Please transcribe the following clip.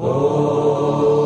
Oh.